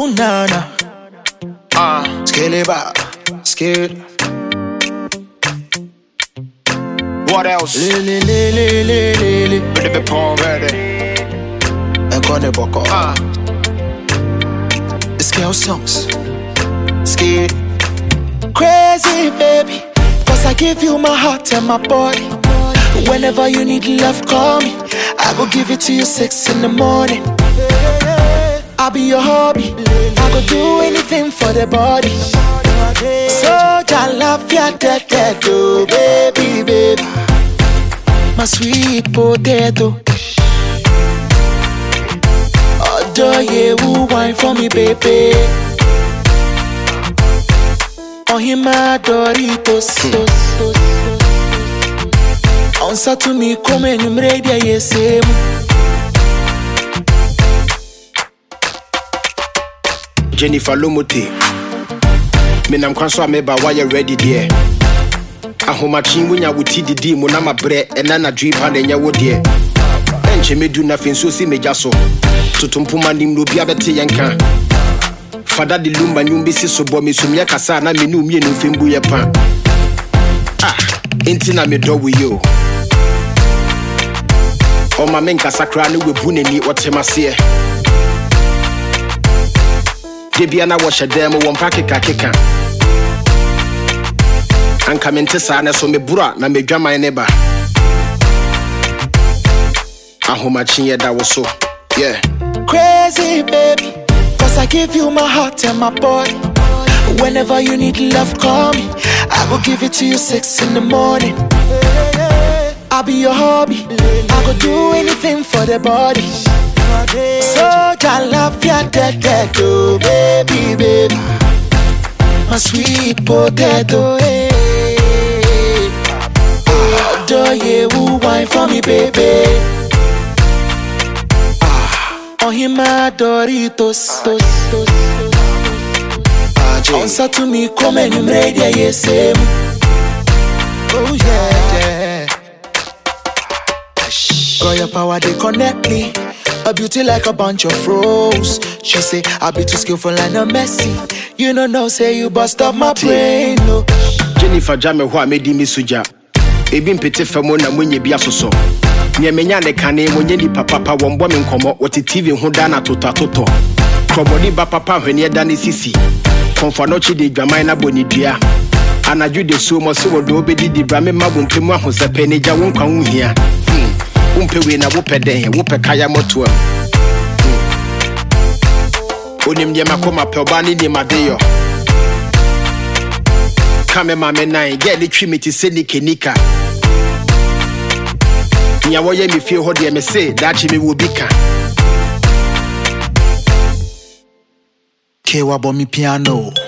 Oh nana, Ah, scale it back, scared. what else? Lily, lily, lily, lily. With the pawn ready. And gonna boko. Ah, Scale songs, scared. Crazy baby, cause I give you my heart and my body. Whenever you need love, call me. I will give it to you six in the morning. I'll be your hobby. I go do anything for the body. So I love ya, oh, baby, baby. My sweet potato. Adore you, wine for me, baby. Oh, him, my Doritos. Onsa to me, come and you ready, yes, same. Jennifer Lomote. menam kwan so a meba woayɛ ready deɛ ahomakye wonya wo ti didi mu na mabrɛ ɛna nadwee pa na ɛnyɛ wo deɛ ɛnkyɛ mɛdu na afei nsuo si megya so toto mpoma nim na obia bɛte yɛn ka fada de lumba nwom bɛsi so bɔ mesumyɛ kasa a na mene mmienu mfem bu pa. Ah enti na medɔ wo yi o ɔma menkasa koraa ne wabu n'ani ɔtem aseɛ de bia na wɔhyɛ dan mu wɔ mpa kekakeka anka mente saa ne so meboro a na medwaman ne ba ahomakye yɛ da wo so yeah. Crazy baby, cause I give you my heart and my body. Whenever you need love, call me. I will give it to you six in the morning. I'll be your hobby. I go do anything for the body. So I love ya, dead, dead, oh baby, baby. My sweet potato, hey. Oh, do you, wine for me, baby. Oh, him my Doritos. Onsa to me, come and you ready, yes, same. Oh, yeah, yeah. Girl, your power, they connect me. Her beauty like a bunch of rose. She say, I be too skillful and a messy. You know, no, say you bust up my brain. No. Jennifer Jame, who I made me suja. Ebi mpete famo na mwenye bia soso. Nye menya ne kane mwenye ni papapa wombo me. Wati TV hunda na tota toto. Ba papa hwenye dani sisi. Konfanochi di dwamai na bonidia. Anadwo de suo mɔ sɛ wɔde wobɛdidi bra me ma bo mpɛ mu ahosɛpɛ wompɛ wei na wopɛ dɛn wopɛ kaya mɔtoam onim nneɛma kɔma pɛ ɔbaa ne nimadeyɔ ka me ma me nan gɛ ne twi me te sɛ nikanika nea wɔyɛ me fie hɔ deɛ me se daakye me wɔ bi ka Kewa bɔ me piano.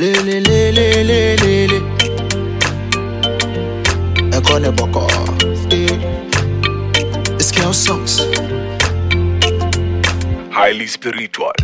Le le le le le le le. Ẹ̀kọ́ ni bọ̀kọ̀. Scale songs. highly spiritual.